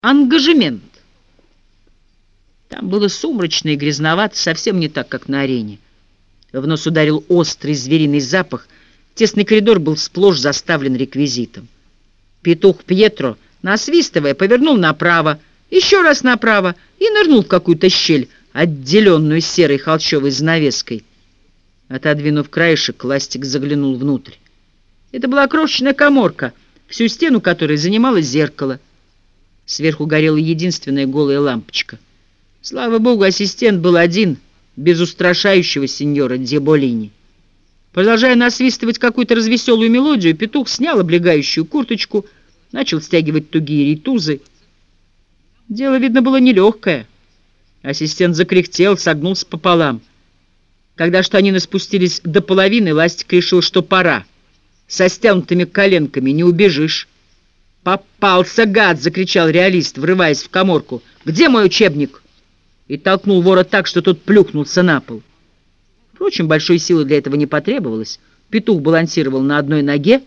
Ангажемент. Там было сумрачно и грязновато, совсем не так, как на арене. В нос ударил острый звериный запах. Тесный коридор был сплошь заставлен реквизитом. Петух Пьетро, насвистывая, повернул направо, еще раз направо и нырнул в какую-то щель, отделенную серой холщовой занавеской. Отодвинув краешек, Ластик заглянул внутрь. Это была крошечная коморка, всю стену которой занимало зеркало — Сверху горела единственная голая лампочка. Слава богу, ассистент был один, без устрашающего сеньора Деболини. Продолжая насвистывать какую-то развеселую мелодию, петух снял облегающую курточку, начал стягивать тугие ритузы. Дело, видно, было нелегкое. Ассистент закряхтел, согнулся пополам. Когда штанины спустились до половины, Ластик решил, что пора. Со стянутыми коленками не убежишь. «Попался, гад!» — закричал реалист, врываясь в коморку. «Где мой учебник?» И толкнул вора так, что тот плюхнулся на пол. Впрочем, большой силы для этого не потребовалось. Петух балансировал на одной ноге.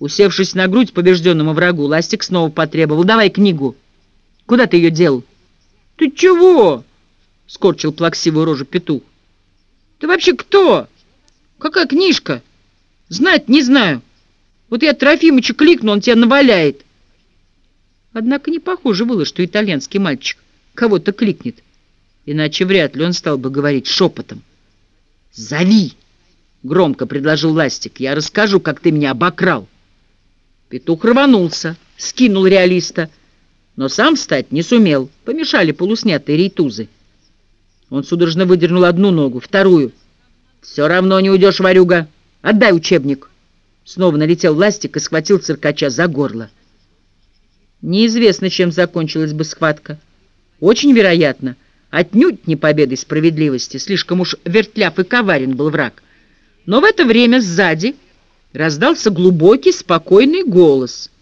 Усевшись на грудь побежденному врагу, Ластик снова потребовал. «Давай книгу!» «Куда ты ее дел?» «Ты чего?» — скорчил плаксивую рожу петух. «Ты вообще кто? Какая книжка? Знать не знаю». Вот я Трофимыча кликну, он тебя наваляет. Однако не похоже было, что итальянский мальчик кого-то кликнет, иначе вряд ли он стал бы говорить шепотом. «Зови!» — громко предложил Ластик. «Я расскажу, как ты меня обокрал». Петух рванулся, скинул реалиста, но сам встать не сумел. Помешали полуснятые рейтузы. Он судорожно выдернул одну ногу, вторую. «Все равно не уйдешь, ворюга! Отдай учебник!» Снова налетел ластик и схватил циркача за горло. Неизвестно, чем закончилась бы схватка. Очень вероятно, отнюдь не победой справедливости, слишком уж вертляв и коварен был враг. Но в это время сзади раздался глубокий, спокойный голос,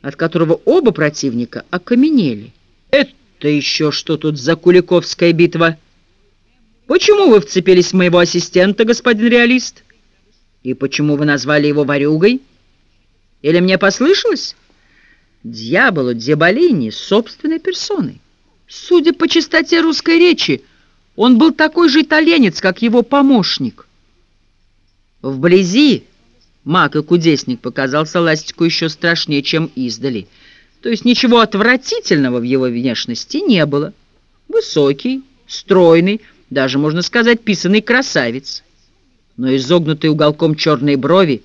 от которого оба противника окаменели. «Это еще что тут за Куликовская битва? Почему вы вцепились в моего ассистента, господин реалист?» И почему вы назвали его ворюгой? Или мне послышалось? Дьяволу Деболини собственной персоной. Судя по чистоте русской речи, он был такой же итальянец, как его помощник. Вблизи маг и кудесник показался Ластику еще страшнее, чем издали. То есть ничего отвратительного в его внешности не было. Высокий, стройный, даже, можно сказать, писанный красавец но изогнутые уголком черные брови,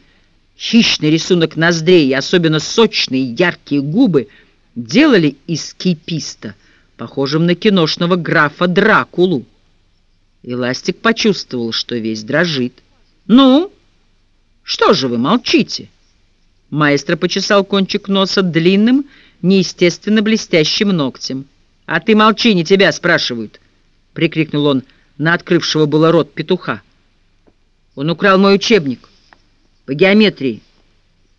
хищный рисунок ноздрей и особенно сочные яркие губы делали из киписта похожим на киношного графа Дракулу. Эластик почувствовал, что весь дрожит. «Ну, что же вы молчите?» Маэстро почесал кончик носа длинным, неестественно блестящим ногтем. «А ты молчи, не тебя спрашивают!» — прикрикнул он на открывшего было рот петуха. Он украл мой учебник по геометрии.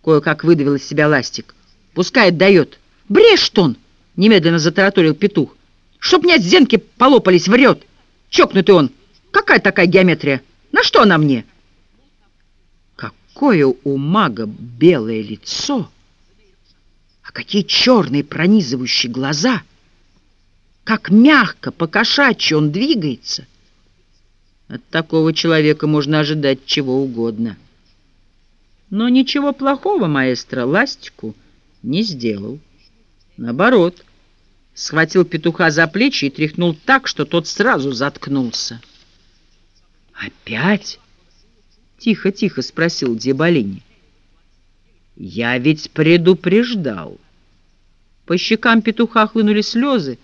Кое-как выдавил из себя ластик. Пускай отдает. Брешет он! Немедленно затараторил петух. Чтоб мне зенки полопались, врет. Чокнутый он. Какая такая геометрия? На что она мне? Какое у мага белое лицо! А какие черные пронизывающие глаза! Как мягко, по-кошачьи он двигается — от такого человека можно ожидать чего угодно. Но ничего плохого маэстро Ластику не сделал. Наоборот, схватил петуха за плечи и тряхнул так, что тот сразу заткнулся. «Опять?» — тихо-тихо спросил Деболини. «Я ведь предупреждал». По щекам петуха хлынули слезы.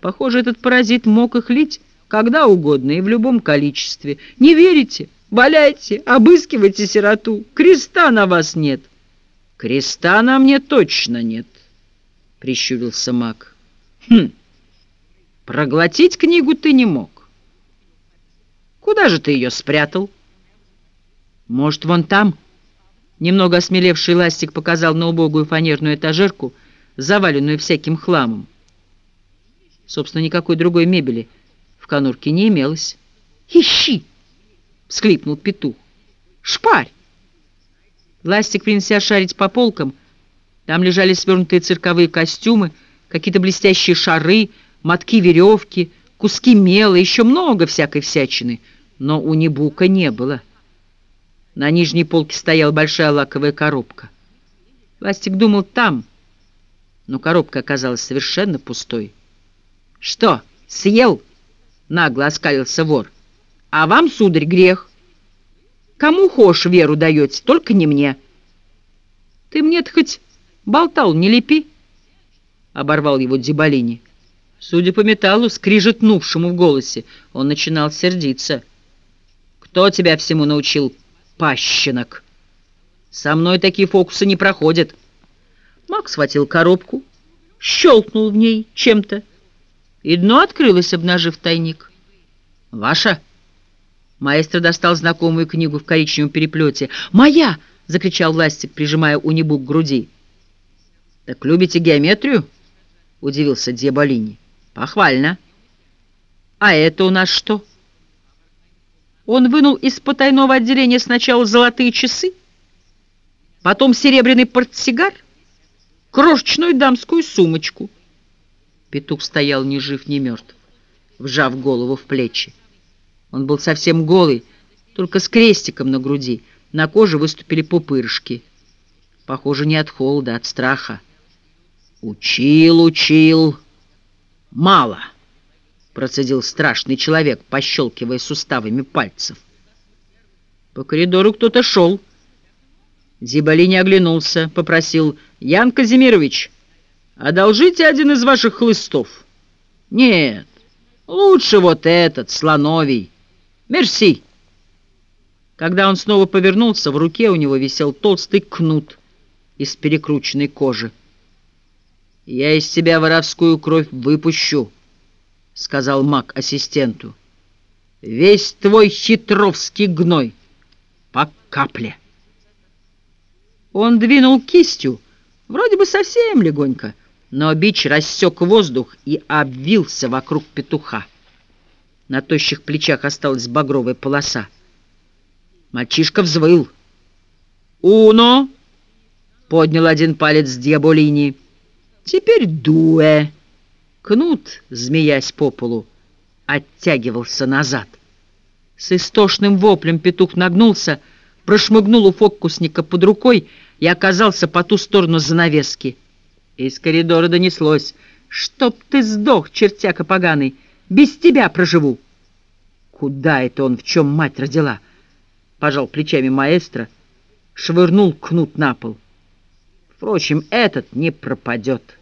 Похоже, этот паразит мог их лить когда угодно и в любом количестве. Не верите? Валяйте, обыскивайте сироту. Креста на вас нет. Креста на мне точно нет, прищурился маг. Хм, проглотить книгу ты не мог. Куда же ты ее спрятал? Может, вон там? Немного осмелевший ластик показал на убогую фанерную этажерку, заваленную всяким хламом. Собственно, никакой другой мебели в конурке не имелось. «Ищи!» — всхлипнул петух. «Шпарь!» Ластик принялся шарить по полкам. Там лежали свернутые цирковые костюмы, какие-то блестящие шары, мотки веревки, куски мела, еще много всякой всячины, но у Небука не было. На нижней полке стояла большая лаковая коробка. Ластик думал там, но коробка оказалась совершенно пустой. «Что, съел?» — нагло оскалился вор. «А вам, сударь, грех. Кому хошь веру даете, только не мне». «Ты мне-то хоть болтал, не лепи!» — оборвал его Дзибалини. Судя по металлу, скрижетнувшему в голосе, он начинал сердиться. «Кто тебя всему научил, пащенок? Со мной такие фокусы не проходят». Мак схватил коробку, щелкнул в ней чем-то, и дно открылось, обнажив тайник. «Ваша?» Маэстро достал знакомую книгу в коричневом переплете. «Моя!» — закричал Ластик, прижимая унибу к груди. «Так любите геометрию?» — удивился Диаболини. «Похвально. А это у нас что?» Он вынул из потайного отделения сначала золотые часы, потом серебряный портсигар, крошечную дамскую сумочку. Петух стоял ни жив, ни мертв, вжав голову в плечи. Он был совсем голый, только с крестиком на груди. На коже выступили пупырышки. Похоже, не от холода, а от страха. «Учил, учил. Мало», — процедил страшный человек, пощелкивая суставами пальцев. По коридору кто-то шел. Зибали не оглянулся, попросил «Ян Казимирович, одолжите один из ваших хлыстов». «Нет, лучше вот этот, слоновий. Мерси». Когда он снова повернулся, в руке у него висел толстый кнут из перекрученной кожи. «Я из тебя воровскую кровь выпущу», — сказал маг ассистенту. «Весь твой хитровский гной по капле». Он двинул кистью, вроде бы совсем легонько, но бич рассек воздух и обвился вокруг петуха. На тощих плечах осталась багровая полоса. Мальчишка взвыл. «Уно!» — поднял один палец Дьяболини. «Теперь дуэ!» Кнут, змеясь по полу, оттягивался назад. С истошным воплем петух нагнулся, прошмыгнул у фокусника под рукой и оказался по ту сторону занавески. Из коридора донеслось. «Чтоб ты сдох, чертяка поганый! Без тебя проживу!» Куда это он, в чем мать родила? Пожал плечами маэстро, швырнул кнут на пол. Впрочем, этот не пропадет.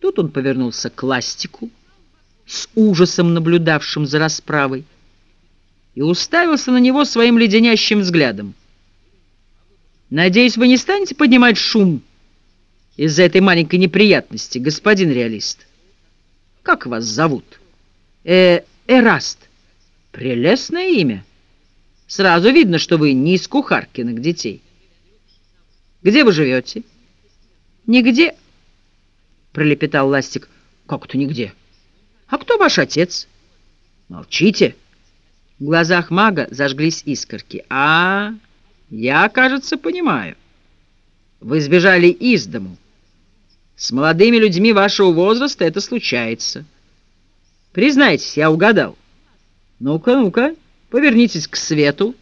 Тут он повернулся к ластику, с ужасом наблюдавшим за расправой, и уставился на него своим леденящим взглядом. «Надеюсь, вы не станете поднимать шум из-за этой маленькой неприятности, господин реалист? Как вас зовут?» э «Эраст. Прелестное имя. Сразу видно, что вы не из кухаркиных детей. Где вы живете?» «Нигде», — пролепетал Ластик. «Как это нигде? А кто ваш отец?» «Молчите». В глазах мага зажглись искорки. «А, я, кажется, понимаю. Вы сбежали из дому. С молодыми людьми вашего возраста это случается. Признайтесь, я угадал. Ну-ка, ну-ка, повернитесь к свету.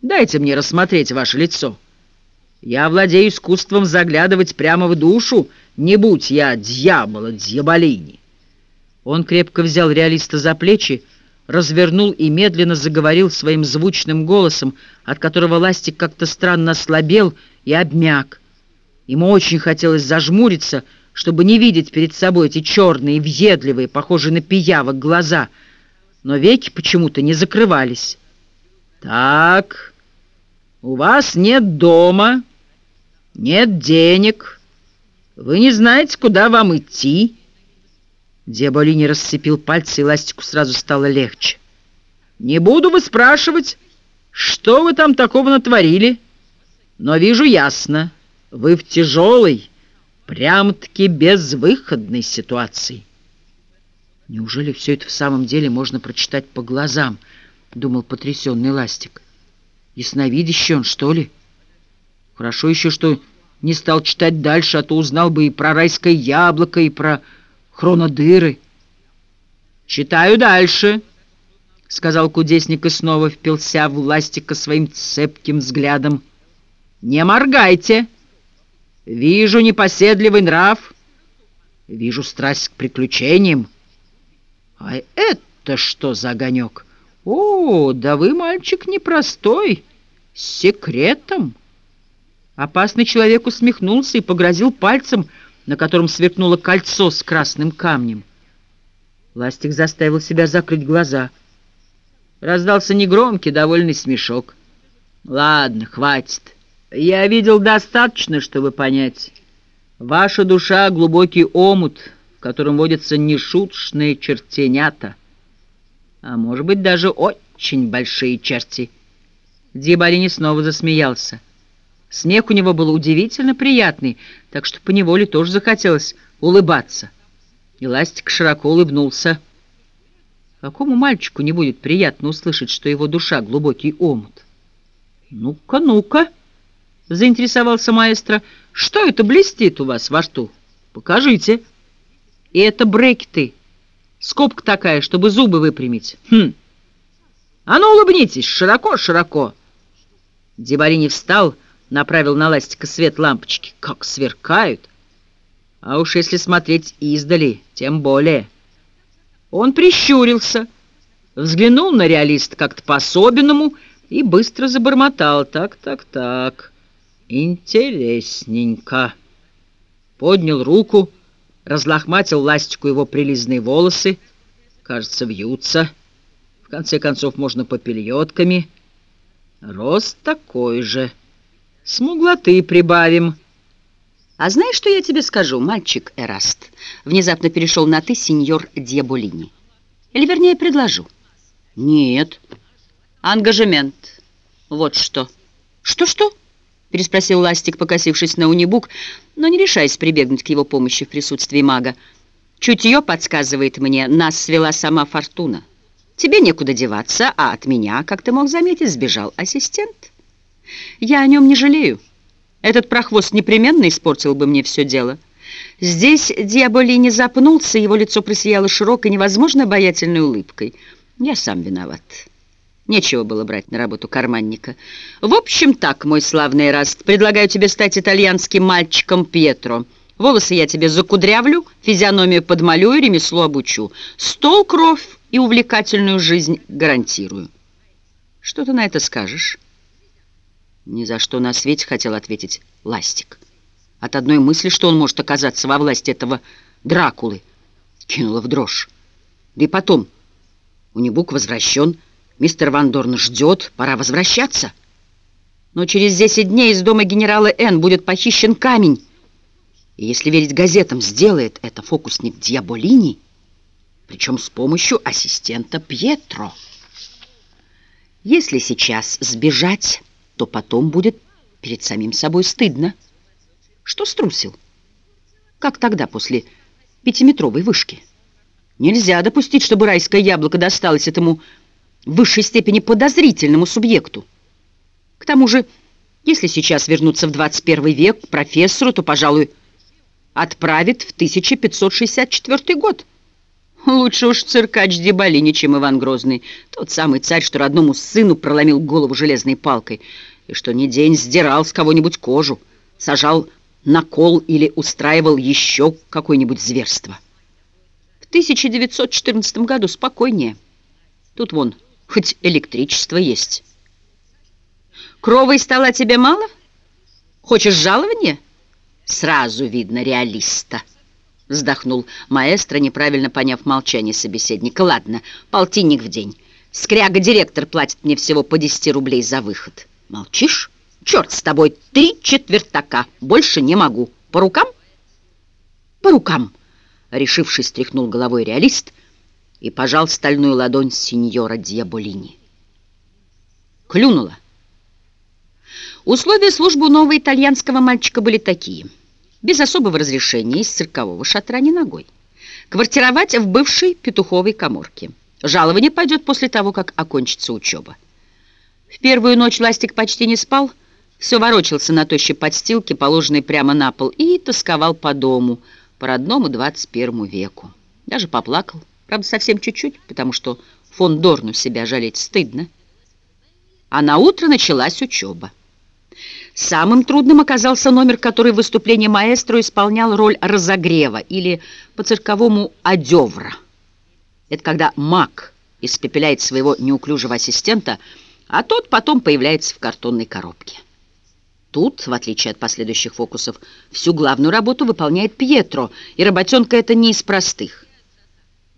Дайте мне рассмотреть ваше лицо. Я владею искусством заглядывать прямо в душу, не будь я дьявола дьяволини. Он крепко взял реалиста за плечи, развернул и медленно заговорил своим звучным голосом, от которого ластик как-то странно ослабел и обмяк. Ему очень хотелось зажмуриться, чтобы не видеть перед собой эти черные, въедливые, похожие на пиявок глаза, но веки почему-то не закрывались. «Так, у вас нет дома, нет денег, вы не знаете, куда вам идти». Диаболини расцепил пальцы, и ластику сразу стало легче. «Не буду вы спрашивать, что вы там такого натворили, но вижу ясно, вы в тяжелой, прям-таки безвыходной ситуации». «Неужели все это в самом деле можно прочитать по глазам?» — думал потрясенный ластик. «Ясновидящий он, что ли? Хорошо еще, что не стал читать дальше, а то узнал бы и про райское яблоко, и про хронодыры. «Читаю дальше», — сказал кудесник и снова впился в ластика своим цепким взглядом. «Не моргайте! Вижу непоседливый нрав, вижу страсть к приключениям. А это что за огонек? О, да вы, мальчик, непростой, с секретом!» Опасный человек усмехнулся и погрозил пальцем, на котором сверкнуло кольцо с красным камнем. Ластик заставил себя закрыть глаза. Раздался негромкий, довольный смешок. «Ладно, хватит. Я видел достаточно, чтобы понять. Ваша душа — глубокий омут, в котором водятся нешуточные чертенята, а может быть даже очень большие черти». Дьяболини снова засмеялся. Смех у него был удивительно приятный, так что поневоле тоже захотелось улыбаться. И Ластик широко улыбнулся. Какому мальчику не будет приятно услышать, что его душа — глубокий омут? «Ну-ка, ну-ка!» — заинтересовался маэстро. «Что это блестит у вас во рту? Покажите!» «И это брекеты. Скобка такая, чтобы зубы выпрямить. Хм! А ну, улыбнитесь! Широко-широко!» Дебарини встал — направил на ластика свет лампочки. Как сверкают! А уж если смотреть издали, тем более. Он прищурился, взглянул на реалист как-то по-особенному и быстро забормотал. Так, так, так, интересненько. Поднял руку, разлохматил ластику его прилизные волосы. Кажется, вьются. В конце концов, можно попельотками. Рост такой же. Смуглоты прибавим. А знаешь, что я тебе скажу, мальчик Эраст? Внезапно перешел на «ты» сеньор Диаболини. Или, вернее, предложу. Нет. Ангажемент. Вот что. Что-что? Переспросил Ластик, покосившись на унибук, но не решаясь прибегнуть к его помощи в присутствии мага. Чутье подсказывает мне, нас свела сама фортуна. Тебе некуда деваться, а от меня, как ты мог заметить, сбежал ассистент. Я о нем не жалею. Этот прохвост непременно испортил бы мне все дело. Здесь Диаболини запнулся, его лицо просияло широкой, невозможно обаятельной улыбкой. Я сам виноват. Нечего было брать на работу карманника. В общем так, мой славный Раст, предлагаю тебе стать итальянским мальчиком Пьетро. Волосы я тебе закудрявлю, физиономию подмалюю, ремесло обучу. Стол, кровь и увлекательную жизнь гарантирую. Что ты на это скажешь?» Ни за что на свете хотел ответить Ластик. От одной мысли, что он может оказаться во власти этого Дракулы, кинула в дрожь. Да и потом, унибук возвращен, мистер Ван Дорн ждет, пора возвращаться. Но через 10 дней из дома генерала Н будет похищен камень. И если верить газетам, сделает это фокусник Дьяболини, причем с помощью ассистента Пьетро. Если сейчас сбежать то потом будет перед самим собой стыдно. Что струсил? Как тогда, после пятиметровой вышки? Нельзя допустить, чтобы райское яблоко досталось этому в высшей степени подозрительному субъекту. К тому же, если сейчас вернуться в 21 век к профессору, то, пожалуй, отправит в 1564 год. Лучше уж циркач Дебалини, чем Иван Грозный, тот самый царь, что родному сыну проломил голову железной палкой — и что ни день сдирал с кого-нибудь кожу, сажал на кол или устраивал еще какое-нибудь зверство. В 1914 году спокойнее. Тут вон, хоть электричество есть. Кровой стало тебе мало? Хочешь жалование? Сразу видно реалиста. Вздохнул маэстро, неправильно поняв молчание собеседника. Ладно, полтинник в день. Скряга-директор платит мне всего по 10 рублей за выход. Молчишь? Черт с тобой, три четвертака. Больше не могу. По рукам? По рукам. Решившись, стряхнул головой реалист и пожал стальную ладонь сеньора Диаболини. Клюнула. Условия службы нового итальянского мальчика были такие. Без особого разрешения из циркового шатра не ногой. Квартировать в бывшей петуховой коморке. Жалование пойдет после того, как окончится учеба. В первую ночь Ластик почти не спал, Все ворочался на тощей подстилке, положенной прямо на пол, и тосковал по дому, по родному 21 веку. Даже поплакал, правда, совсем чуть-чуть, потому что фон Дорну себя жалеть стыдно. А на утро началась учеба. Самым трудным оказался номер, который в выступлении маэстро исполнял роль разогрева или по-цирковому одевра. Это когда маг испепеляет своего неуклюжего ассистента, а тот потом появляется в картонной коробке. Тут, в отличие от последующих фокусов, всю главную работу выполняет Пьетро, и работенка это не из простых.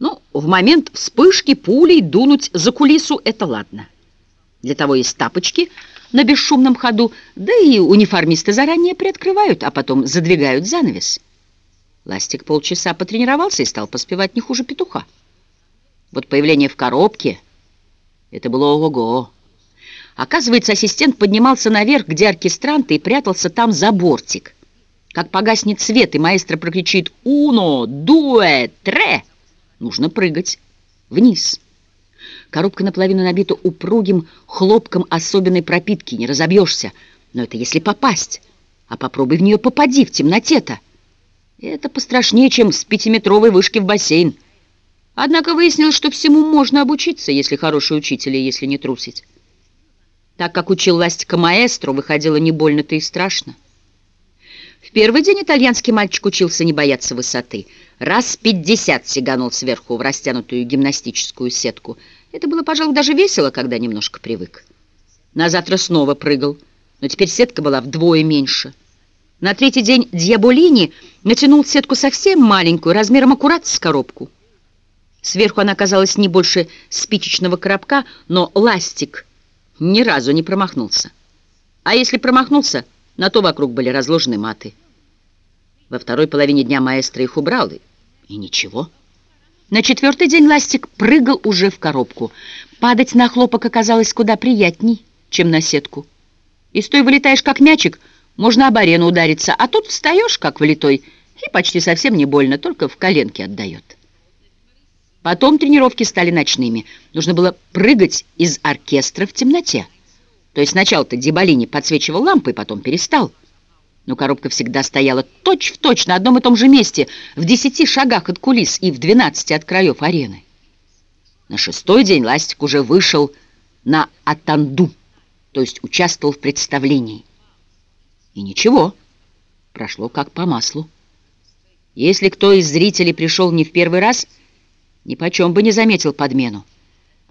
Ну, в момент вспышки пулей дунуть за кулису — это ладно. Для того есть тапочки на бесшумном ходу, да и униформисты заранее приоткрывают, а потом задвигают занавес. Ластик полчаса потренировался и стал поспевать не хуже петуха. Вот появление в коробке — это было ого-го. Оказывается, ассистент поднимался наверх, где оркестранты, и прятался там за бортик. Как погаснет свет, и маэстро прокричит «Уно! Дуэ! Тре!» Нужно прыгать вниз. Коробка наполовину набита упругим хлопком особенной пропитки, не разобьешься. Но это если попасть. А попробуй в нее попади в темноте-то. Это пострашнее, чем с пятиметровой вышки в бассейн. Однако выяснилось, что всему можно обучиться, если хороший учитель и если не трусить. Так как учил Ластика маэстро, выходило не больно-то и страшно. В первый день итальянский мальчик учился не бояться высоты. Раз пятьдесят сиганул сверху в растянутую гимнастическую сетку. Это было, пожалуй, даже весело, когда немножко привык. На завтра снова прыгал, но теперь сетка была вдвое меньше. На третий день Дьяболини натянул сетку совсем маленькую, размером аккурат с коробку. Сверху она оказалась не больше спичечного коробка, но ластик ни разу не промахнулся. А если промахнулся, на то вокруг были разложены маты. Во второй половине дня маэстро их убрал, и ничего. На четвертый день ластик прыгал уже в коробку. Падать на хлопок оказалось куда приятней, чем на сетку. И стой вылетаешь как мячик, можно об арену удариться, а тут встаешь как влитой, и почти совсем не больно, только в коленке отдает. Потом тренировки стали ночными. Нужно было прыгать из оркестра в темноте. То есть сначала-то Деболини подсвечивал лампой, потом перестал. Но коробка всегда стояла точь-в-точь точь на одном и том же месте, в десяти шагах от кулис и в двенадцати от краев арены. На шестой день Ластик уже вышел на Атанду, то есть участвовал в представлении. И ничего, прошло как по маслу. Если кто из зрителей пришел не в первый раз – ни почем бы не заметил подмену.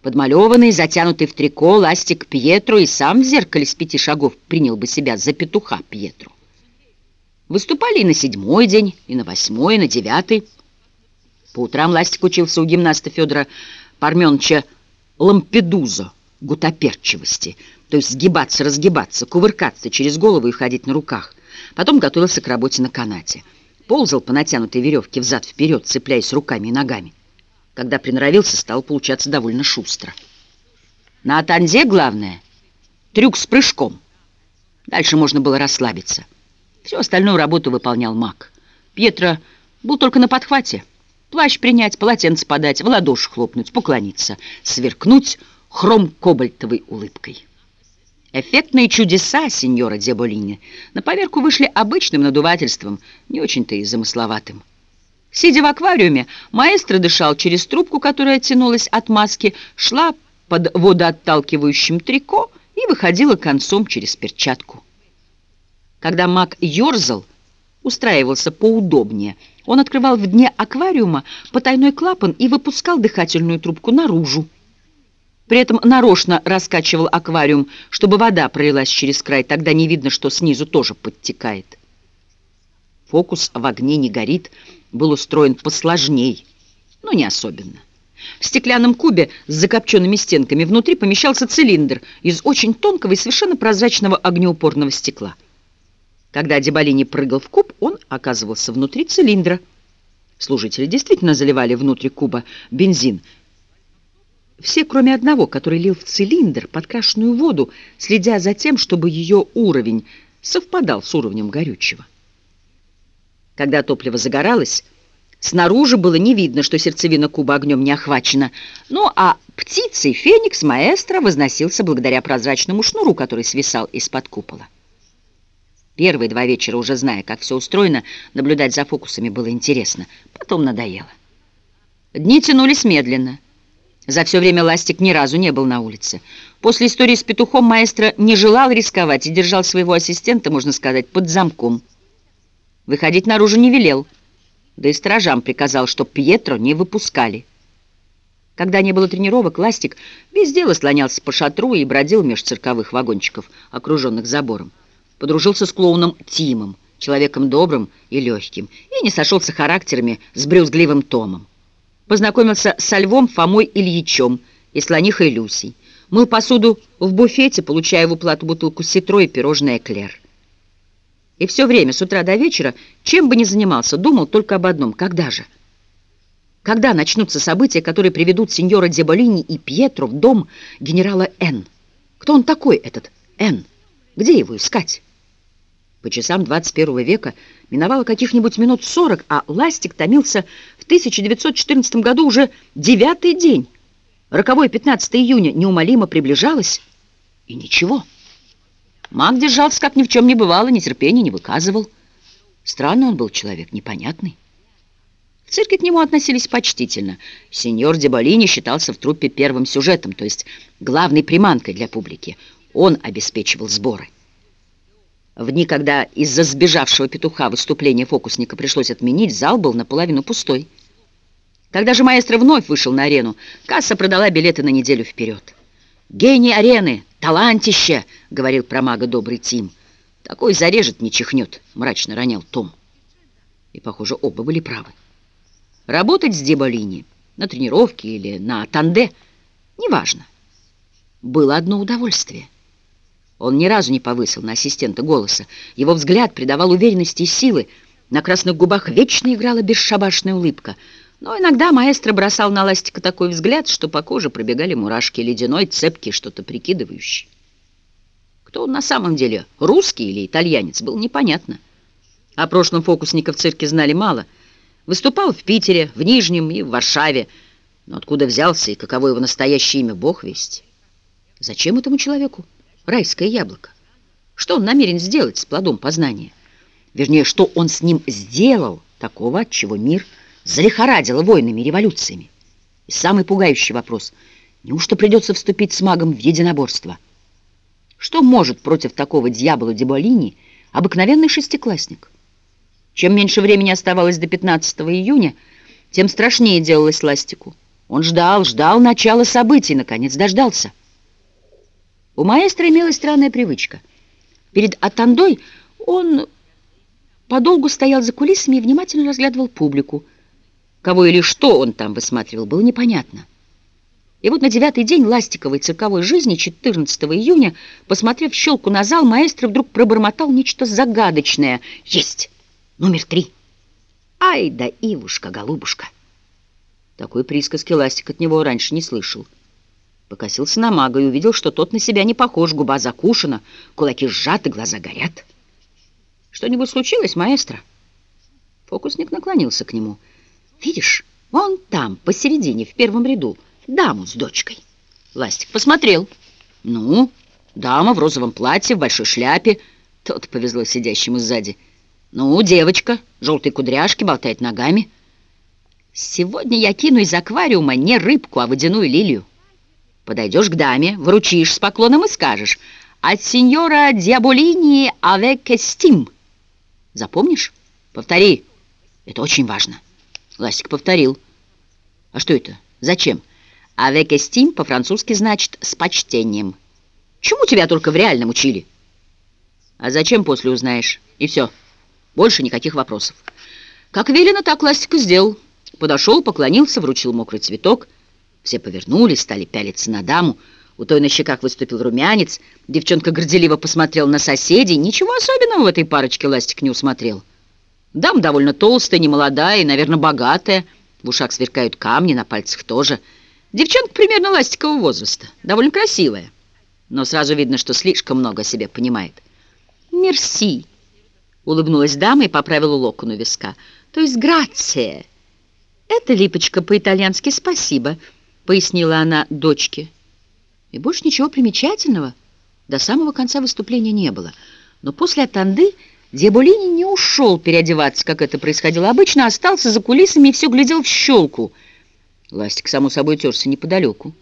Подмалеванный, затянутый в трико, ластик Пьетро и сам в зеркале с пяти шагов принял бы себя за петуха Пьетро. Выступали и на седьмой день, и на восьмой, и на девятый. По утрам ластик учился у гимнаста Федора Парменовича лампедузо, гутоперчивости, то есть сгибаться, разгибаться, кувыркаться через голову и ходить на руках. Потом готовился к работе на канате. Ползал по натянутой веревке взад-вперед, цепляясь руками и ногами. Когда приноровился, стал получаться довольно шустро. На Атанзе главное — трюк с прыжком. Дальше можно было расслабиться. Всю остальную работу выполнял маг. Пьетро был только на подхвате. Плащ принять, полотенце подать, в ладоши хлопнуть, поклониться, сверкнуть хром-кобальтовой улыбкой. Эффектные чудеса сеньора Деболини на поверку вышли обычным надувательством, не очень-то и замысловатым. Сидя в аквариуме, маэстро дышал через трубку, которая тянулась от маски, шла под водоотталкивающим трико и выходила концом через перчатку. Когда маг ерзал, устраивался поудобнее, он открывал в дне аквариума потайной клапан и выпускал дыхательную трубку наружу. При этом нарочно раскачивал аквариум, чтобы вода пролилась через край, тогда не видно, что снизу тоже подтекает. Фокус в огне не горит, был устроен посложней, но не особенно. В стеклянном кубе с закопченными стенками внутри помещался цилиндр из очень тонкого и совершенно прозрачного огнеупорного стекла. Когда Деболини прыгал в куб, он оказывался внутри цилиндра. Служители действительно заливали внутрь куба бензин. Все, кроме одного, который лил в цилиндр подкрашенную воду, следя за тем, чтобы ее уровень совпадал с уровнем горючего. Когда топливо загоралось, снаружи было не видно, что сердцевина куба огнем не охвачена. Ну а птицей феникс маэстро возносился благодаря прозрачному шнуру, который свисал из-под купола. Первые два вечера, уже зная, как все устроено, наблюдать за фокусами было интересно. Потом надоело. Дни тянулись медленно. За все время Ластик ни разу не был на улице. После истории с петухом маэстро не желал рисковать и держал своего ассистента, можно сказать, под замком. Выходить наружу не велел, да и сторожам приказал, чтоб Пьетро не выпускали. Когда не было тренировок, Ластик без дела слонялся по шатру и бродил меж цирковых вагончиков, окруженных забором подружился с клоуном Тимом, человеком добрым и легким, и не сошелся характерами с брюзгливым Томом. Познакомился со Львом Фомой Ильичом и Слонихой Люсей. Мыл посуду в буфете, получая в уплату бутылку ситро и пирожное эклер. И все время, с утра до вечера, чем бы ни занимался, думал только об одном — когда же? Когда начнутся события, которые приведут сеньора Деболини и Пьетро в дом генерала Н? Кто он такой, этот Н? Где его искать? По часам 21 века миновало каких-нибудь минут 40, а ластик томился в 1914 году уже девятый день. Роковое 15 июня неумолимо приближалось, и ничего. Маг держался, как ни в чем не бывало, нетерпения не выказывал. Странный он был человек, непонятный. В цирке к нему относились почтительно. Сеньор Деболини считался в труппе первым сюжетом, то есть главной приманкой для публики. Он обеспечивал сборы. В дни, когда из-за сбежавшего петуха выступление фокусника пришлось отменить, зал был наполовину пустой. Когда же маэстро вновь вышел на арену, касса продала билеты на неделю вперед. «Гений арены! Талантище!» — говорил про мага добрый Тим. «Такой зарежет, не чихнет», — мрачно ронял Том. И, похоже, оба были правы. Работать с Деболини на тренировке или на танде — неважно. Было одно удовольствие — он ни разу не повысил на ассистента голоса. Его взгляд придавал уверенности и силы. На красных губах вечно играла бесшабашная улыбка. Но иногда маэстро бросал на Ластика такой взгляд, что по коже пробегали мурашки, ледяной, цепкий, что-то прикидывающий. Кто он на самом деле, русский или итальянец, было непонятно. О прошлом фокусника в цирке знали мало. Выступал в Питере, в Нижнем и в Варшаве. Но откуда взялся и каково его настоящее имя, бог весть. Зачем этому человеку? Райское яблоко. Что он намерен сделать с плодом познания? Вернее, что он с ним сделал такого, от чего мир залихорадило войнами и революциями? И самый пугающий вопрос – неужто придется вступить с магом в единоборство? Что может против такого дьявола Деболини обыкновенный шестиклассник? Чем меньше времени оставалось до 15 июня, тем страшнее делалось Ластику. Он ждал, ждал начала событий, наконец дождался. У маэстро имелась странная привычка. Перед Атандой он подолгу стоял за кулисами и внимательно разглядывал публику. Кого или что он там высматривал, было непонятно. И вот на девятый день ластиковой цирковой жизни, 14 июня, посмотрев щелку на зал, маэстро вдруг пробормотал нечто загадочное. «Есть! Номер три!» «Ай да Ивушка, голубушка!» Такой присказки ластик от него раньше не слышал. Покосился на мага и увидел, что тот на себя не похож, губа закушена, кулаки сжаты, глаза горят. «Что-нибудь случилось, маэстро?» Фокусник наклонился к нему. «Видишь, вон там, посередине, в первом ряду, даму с дочкой». Ластик посмотрел. «Ну, дама в розовом платье, в большой шляпе». Тот повезло сидящему сзади. «Ну, девочка, желтые кудряшки, болтает ногами». «Сегодня я кину из аквариума не рыбку, а водяную лилию». Подойдешь к даме, вручишь с поклоном и скажешь «От сеньора Диаболини авек эстим». Запомнишь? Повтори. Это очень важно. Ластик повторил. А что это? Зачем? Avec estime по-французски значит «с почтением». Чему тебя только в реальном учили? А зачем после узнаешь? И все. Больше никаких вопросов. Как велено, так Ластик и сделал. Подошел, поклонился, вручил мокрый цветок — все повернулись, стали пялиться на даму. У той на щеках выступил румянец. Девчонка горделиво посмотрела на соседей. Ничего особенного в этой парочке Ластик не усмотрел. Дама довольно толстая, немолодая и, наверное, богатая. В ушах сверкают камни, на пальцах тоже. Девчонка примерно ластикового возраста. Довольно красивая. Но сразу видно, что слишком много о себе понимает. «Мерси!» — улыбнулась дама и поправила локон у виска. «То есть грация!» «Это липочка по-итальянски «спасибо», пояснила она дочке. И больше ничего примечательного до самого конца выступления не было. Но после Атанды Диаболини не ушел переодеваться, как это происходило обычно, а остался за кулисами и все глядел в щелку. Ластик, само собой, терся неподалеку.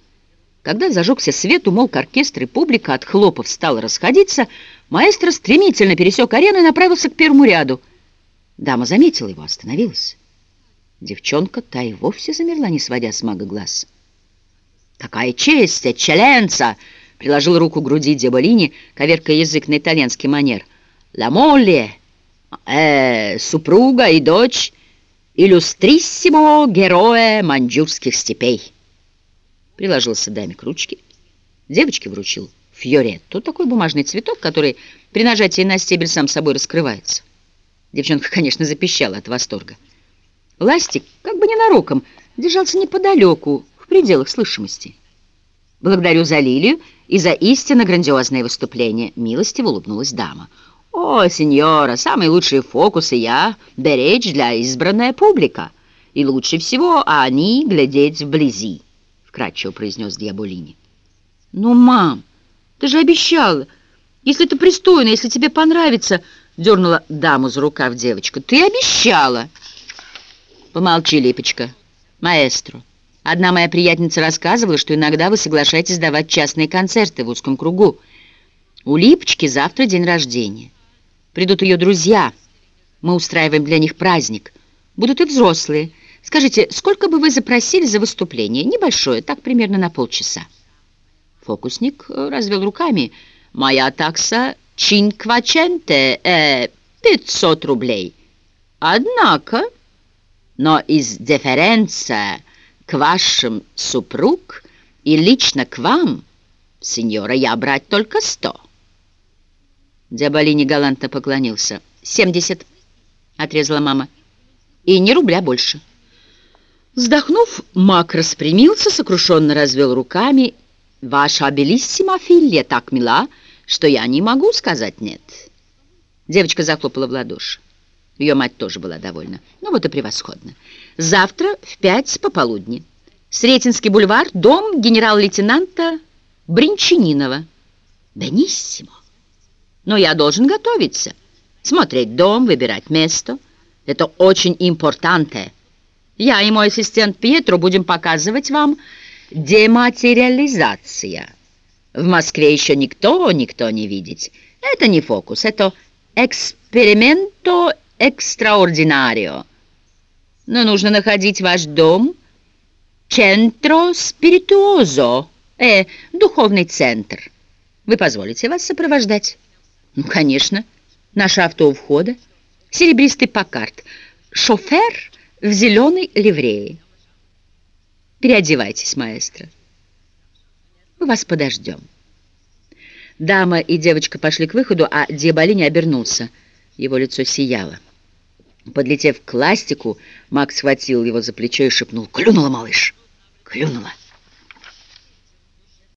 Когда зажегся свет, умолк оркестр, и публика от хлопов стала расходиться, маэстро стремительно пересек арену и направился к первому ряду. Дама заметила его, остановилась. Девчонка та и вовсе замерла, не сводя с мага глаз. «Какая честь, экчеленца!» — приложил руку к груди Деболини, коверкая язык на итальянский манер. «Ла молли, э, супруга и дочь иллюстриссимо героя маньчжурских степей». Приложился даме к ручке. Девочке вручил фьоретту, такой бумажный цветок, который при нажатии на стебель сам собой раскрывается. Девчонка, конечно, запищала от восторга. Ластик, как бы ненароком, держался неподалеку, в пределах слышимости. «Благодарю за лилию и за истинно грандиозное выступление», — милостиво улыбнулась дама. «О, сеньора, самые лучшие фокусы я беречь для избранная публика, и лучше всего они глядеть вблизи», — вкратчиво произнес Диаболини. «Ну, мам, ты же обещала, если это пристойно, если тебе понравится», — дернула даму за рукав девочка. «Ты обещала!» «Помолчи, Липочка. Маэстро. Одна моя приятница рассказывала, что иногда вы соглашаетесь давать частные концерты в узком кругу. У Липочки завтра день рождения. Придут ее друзья. Мы устраиваем для них праздник. Будут и взрослые. Скажите, сколько бы вы запросили за выступление? Небольшое, так примерно на полчаса». Фокусник э, развел руками. «Моя такса чинкваченте, э, 500 рублей. Однако...» но из деференца к вашим супруг и лично к вам, сеньора, я брать только сто». Диаболини галантно поклонился. «Семьдесят», — отрезала мама, — «и ни рубля больше». Вздохнув, Мак распрямился, сокрушенно развел руками. «Ваша обелиссима филия так мила, что я не могу сказать нет». Девочка захлопала в ладоши. Ее мать тоже была довольна. Ну вот и превосходно. Завтра в пять пополудни. Сретенский бульвар, дом генерал-лейтенанта Бринчанинова. Бениссимо. Но я должен готовиться. Смотреть дом, выбирать место. Это очень импортанте. Я и мой ассистент Пьетро будем показывать вам дематериализация. В Москве еще никто, никто не видит. Это не фокус, это эксперименто экстраординарио. Но нужно находить ваш дом «Центро спиритуозо», э, духовный центр. Вы позволите вас сопровождать? Ну, конечно. Наше авто у входа. Серебристый покарт. Шофер в зеленой ливреи. Переодевайтесь, маэстро. Мы вас подождем. Дама и девочка пошли к выходу, а Диаболини обернулся. Его лицо сияло. Подлетев к ластику, Макс схватил его за плечо и шепнул «Клюнула, малыш! Клюнула!»